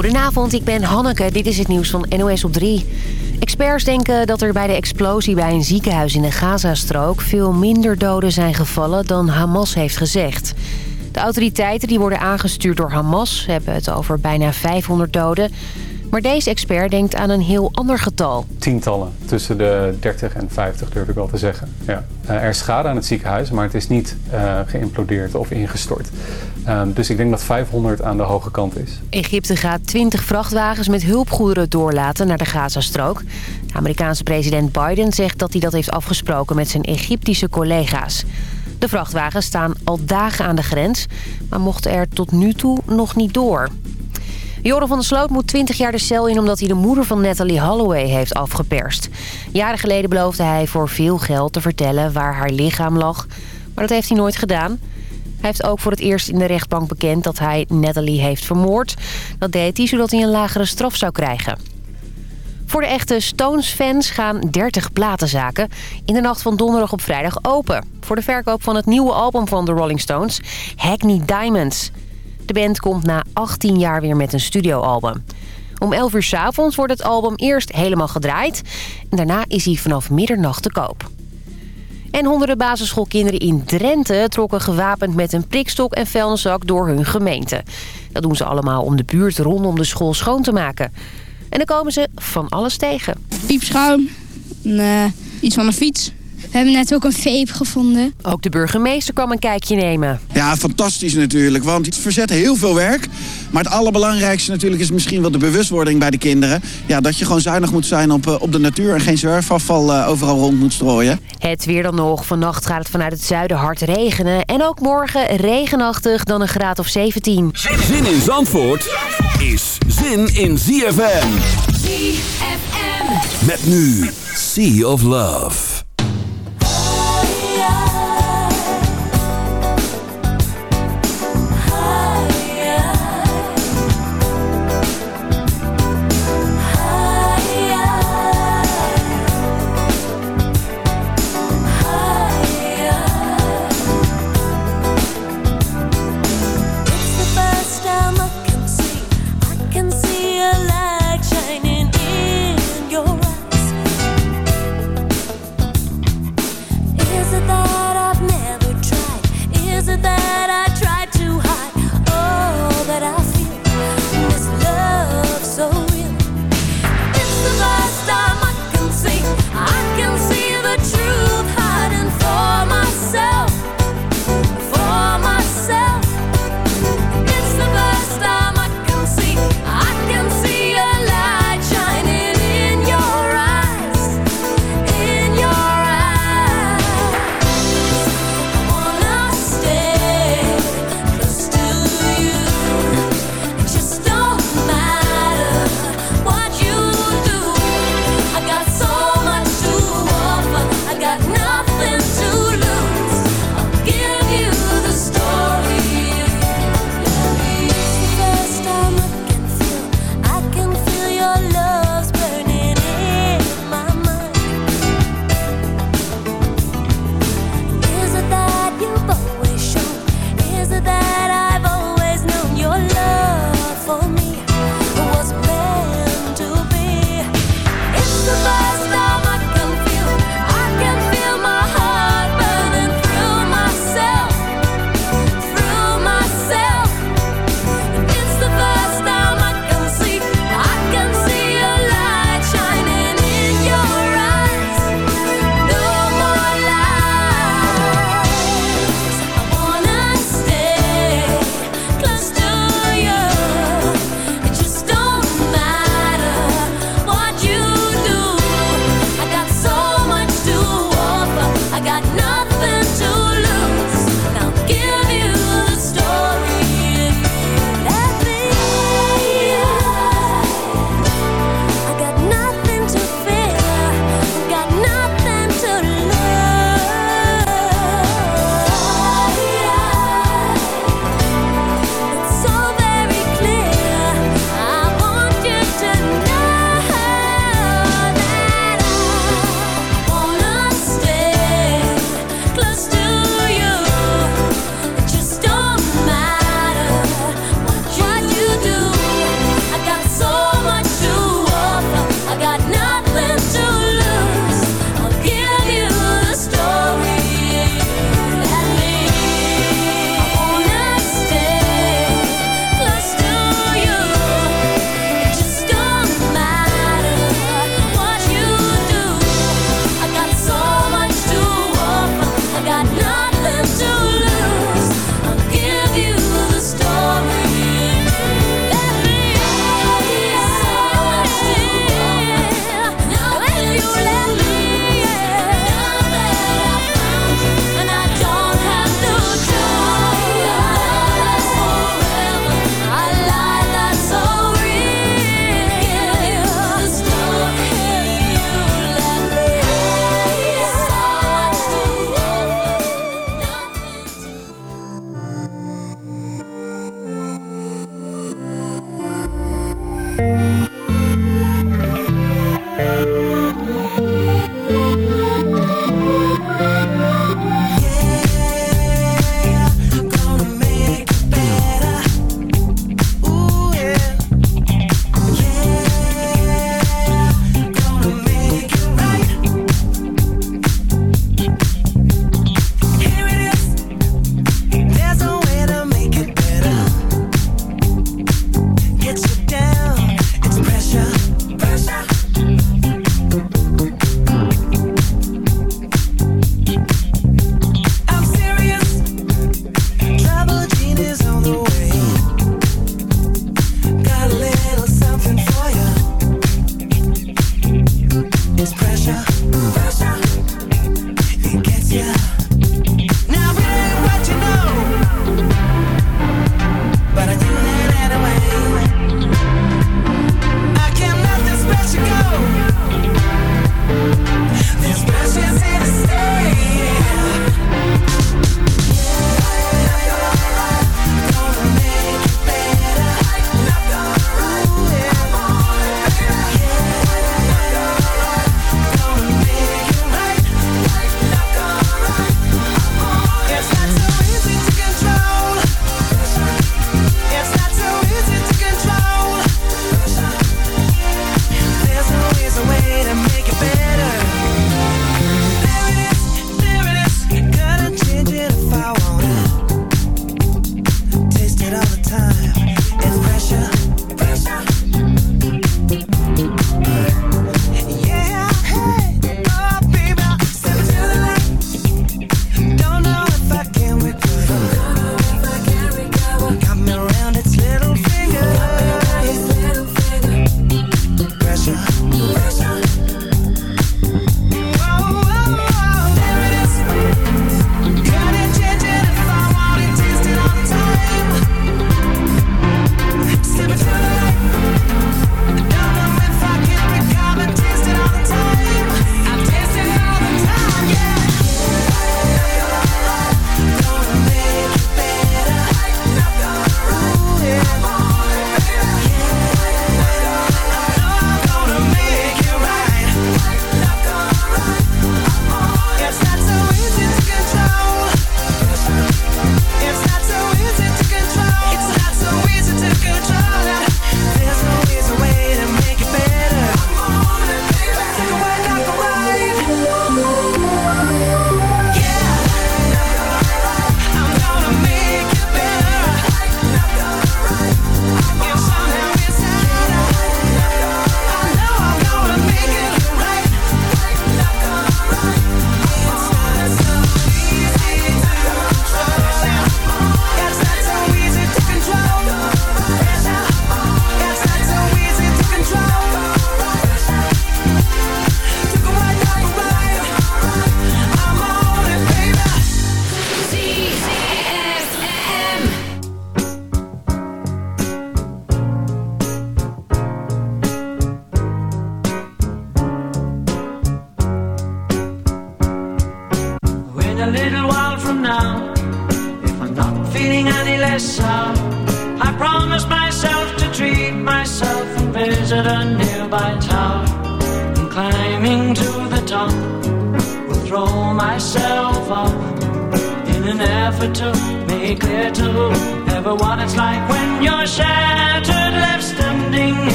Goedenavond, ik ben Hanneke. Dit is het nieuws van NOS op 3. Experts denken dat er bij de explosie bij een ziekenhuis in de Gazastrook... veel minder doden zijn gevallen dan Hamas heeft gezegd. De autoriteiten die worden aangestuurd door Hamas... hebben het over bijna 500 doden. Maar deze expert denkt aan een heel ander getal. Tientallen, tussen de 30 en 50 durf ik wel te zeggen. Ja. Uh, er is schade aan het ziekenhuis, maar het is niet uh, geïmplodeerd of ingestort. Uh, dus ik denk dat 500 aan de hoge kant is. Egypte gaat 20 vrachtwagens met hulpgoederen doorlaten naar de Gazastrook. De Amerikaanse president Biden zegt dat hij dat heeft afgesproken met zijn Egyptische collega's. De vrachtwagens staan al dagen aan de grens, maar mochten er tot nu toe nog niet door. Joran van der Sloot moet 20 jaar de cel in omdat hij de moeder van Natalie Holloway heeft afgeperst. Jaren geleden beloofde hij voor veel geld te vertellen waar haar lichaam lag. Maar dat heeft hij nooit gedaan. Hij heeft ook voor het eerst in de rechtbank bekend dat hij Natalie heeft vermoord. Dat deed hij zodat hij een lagere straf zou krijgen. Voor de echte Stones-fans gaan 30 platenzaken in de nacht van donderdag op vrijdag open. Voor de verkoop van het nieuwe album van de Rolling Stones, Hackney Diamonds. De band komt na 18 jaar weer met een studioalbum. Om 11 uur s avonds wordt het album eerst helemaal gedraaid. En daarna is hij vanaf middernacht te koop. En honderden basisschoolkinderen in Drenthe trokken gewapend met een prikstok en vuilniszak door hun gemeente. Dat doen ze allemaal om de buurt rondom de school schoon te maken. En dan komen ze van alles tegen. Piepschuim, uh, iets van een fiets, we hebben net ook een vape gevonden. Ook de burgemeester kwam een kijkje nemen. Ja, fantastisch natuurlijk, want het verzet heel veel werk. Maar het allerbelangrijkste natuurlijk is misschien wel de bewustwording bij de kinderen. Ja, dat je gewoon zuinig moet zijn op, op de natuur en geen zwerfafval uh, overal rond moet strooien. Het weer dan nog. Vannacht gaat het vanuit het zuiden hard regenen. En ook morgen regenachtig dan een graad of 17. Zin in Zandvoort is zin in ZFM. ZFM. Met nu Sea of Love.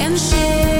and share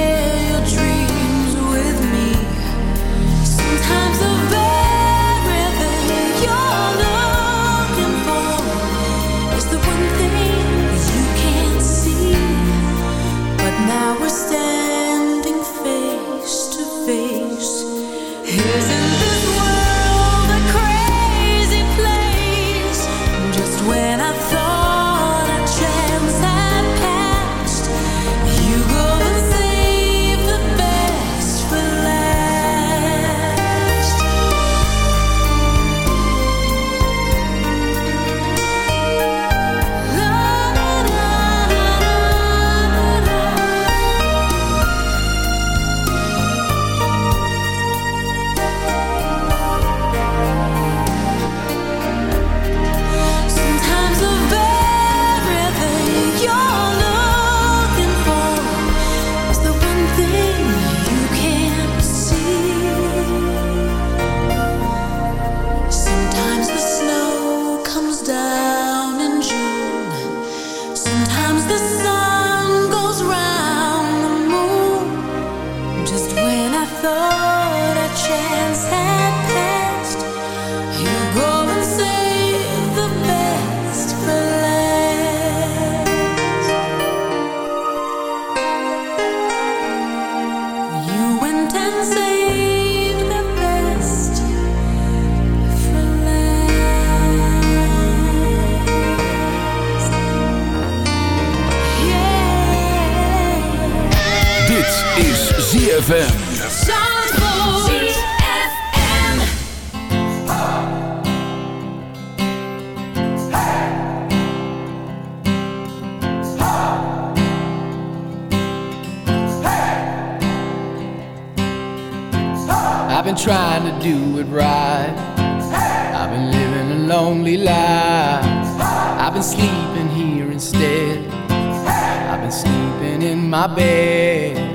Dit is ZFM. Hey. Hey. I've been trying to do it right. I've been living a lonely life. I've been sleeping here instead. I've been sleeping in my bed.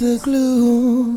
the glue.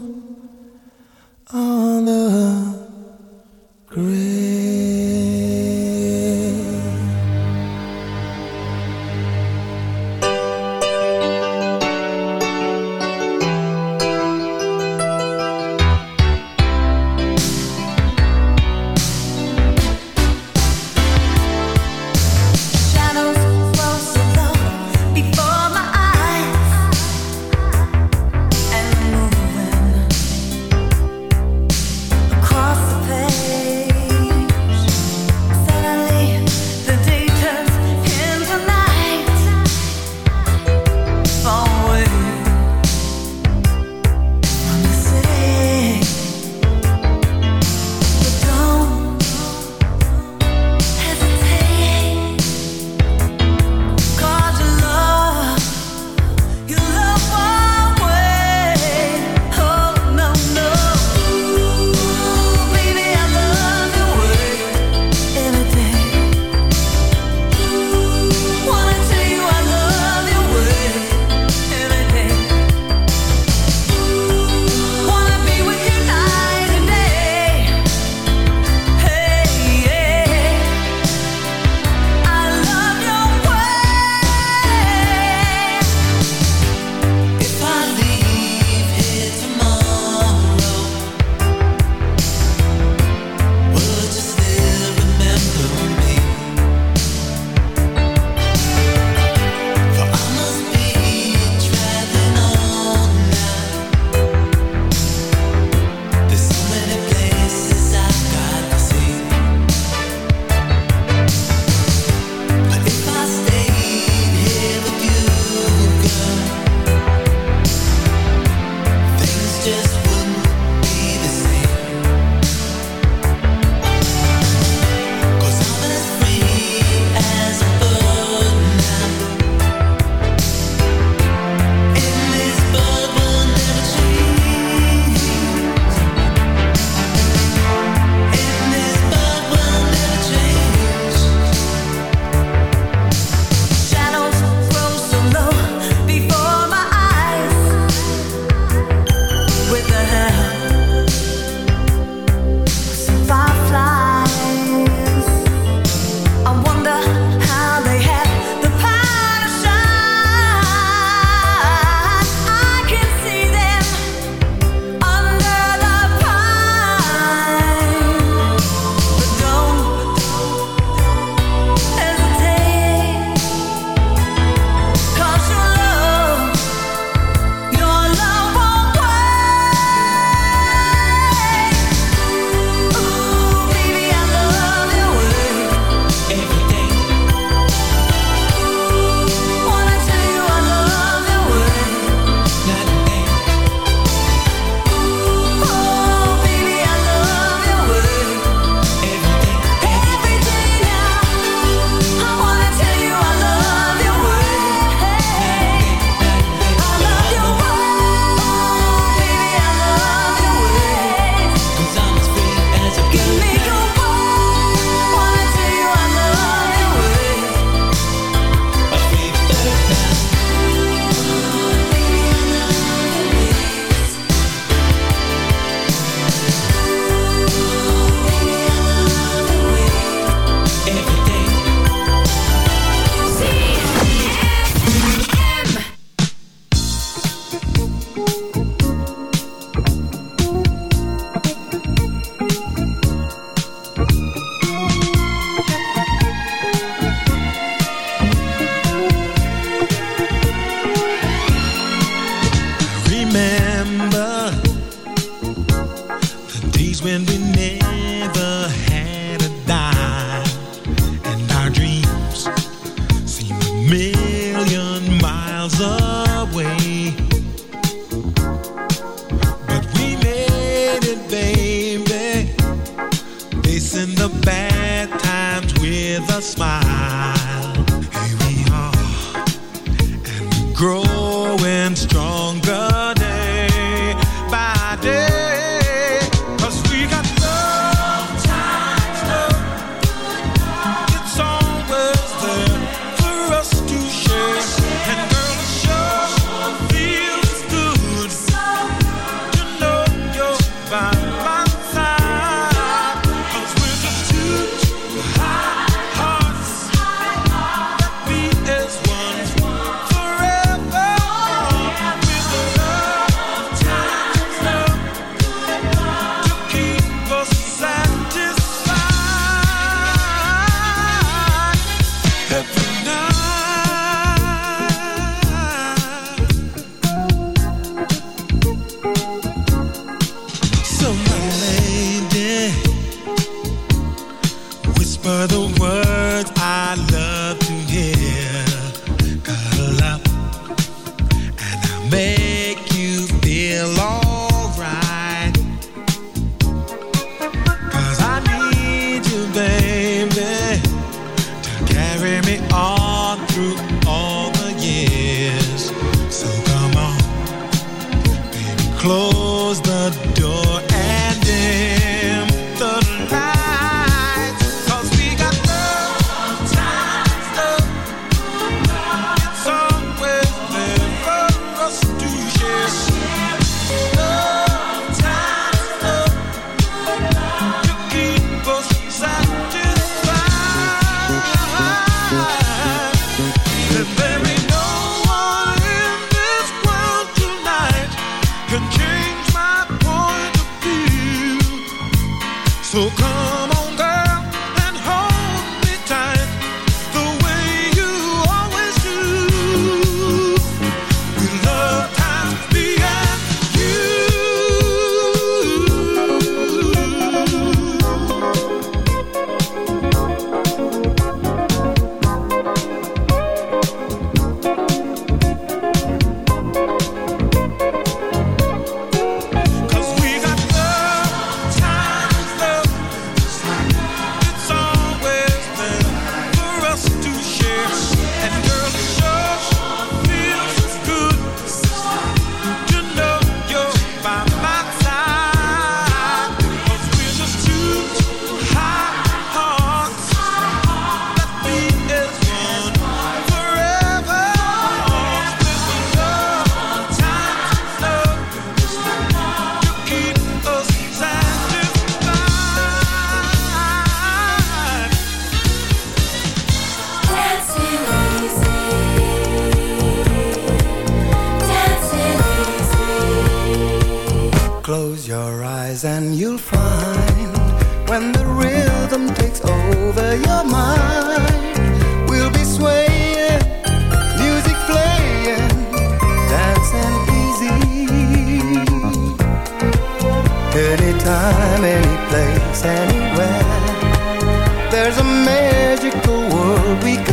Any place, anywhere. There's a magical world we can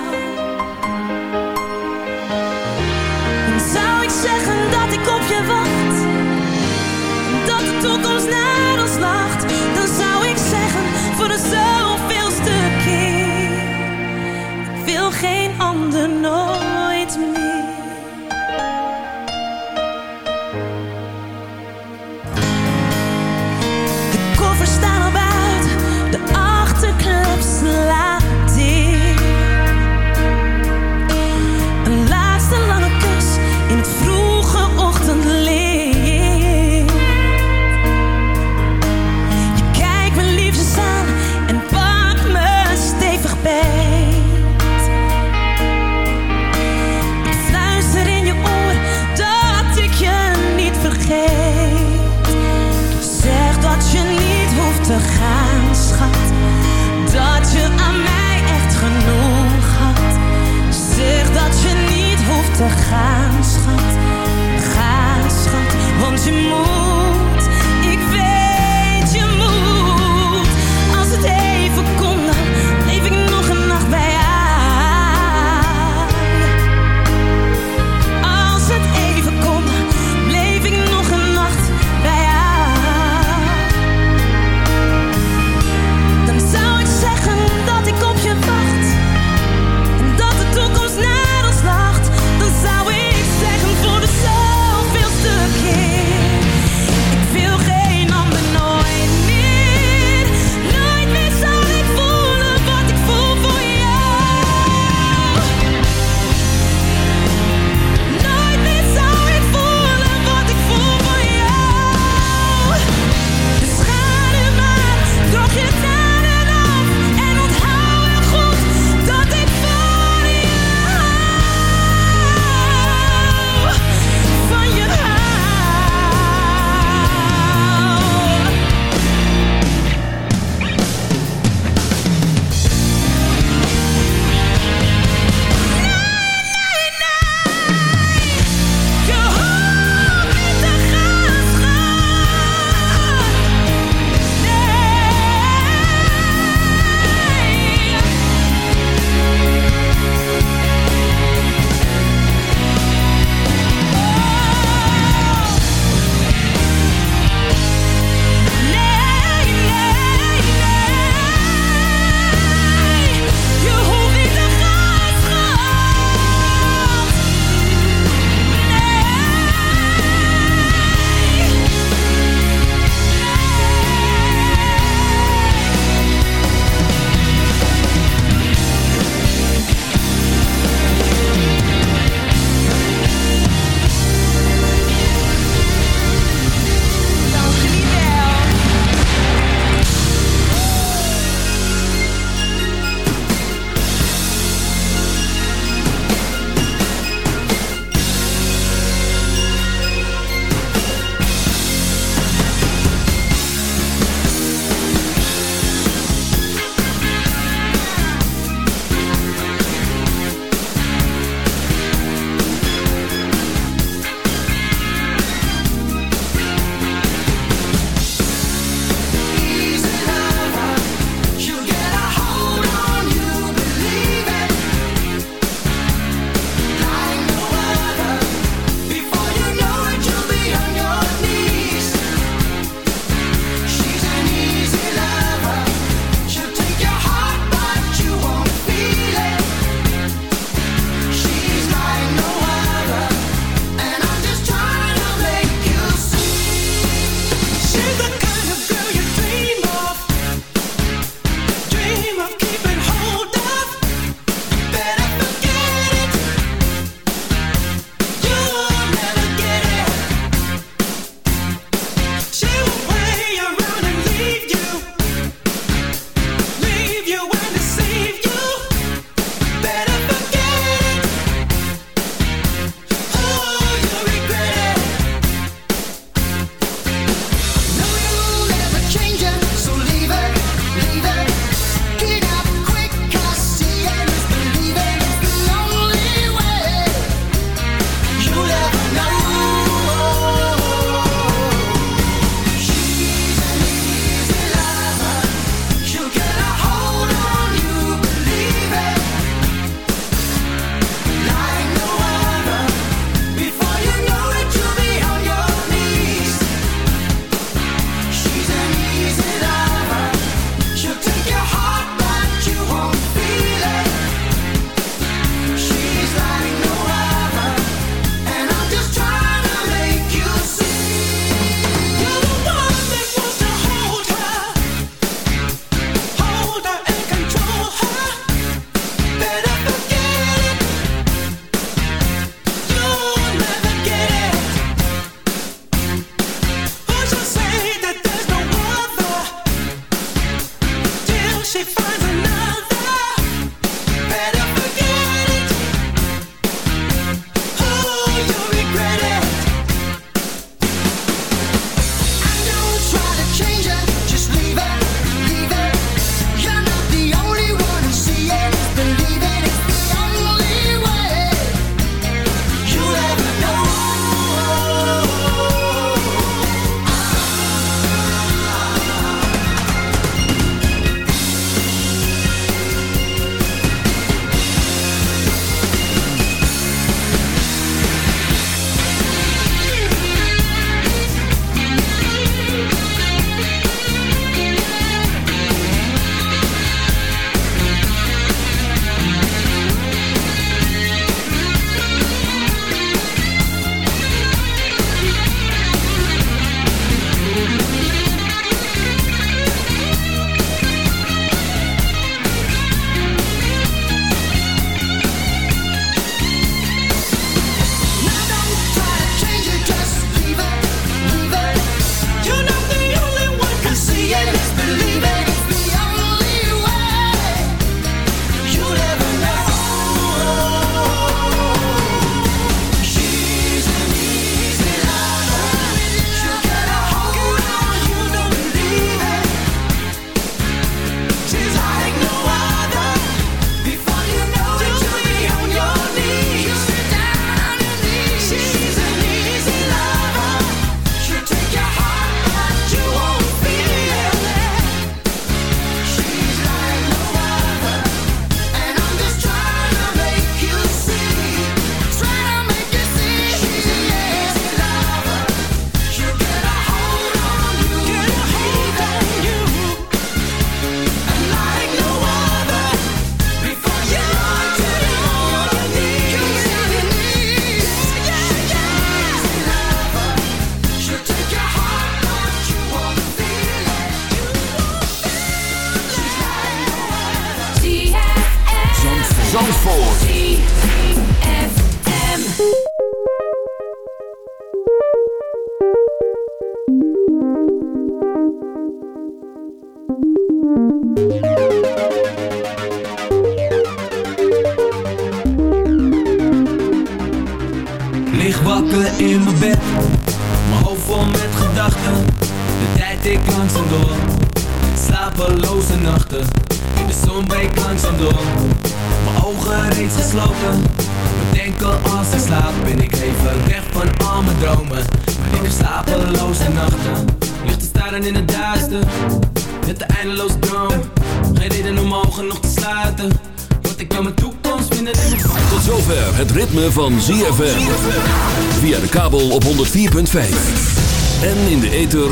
to move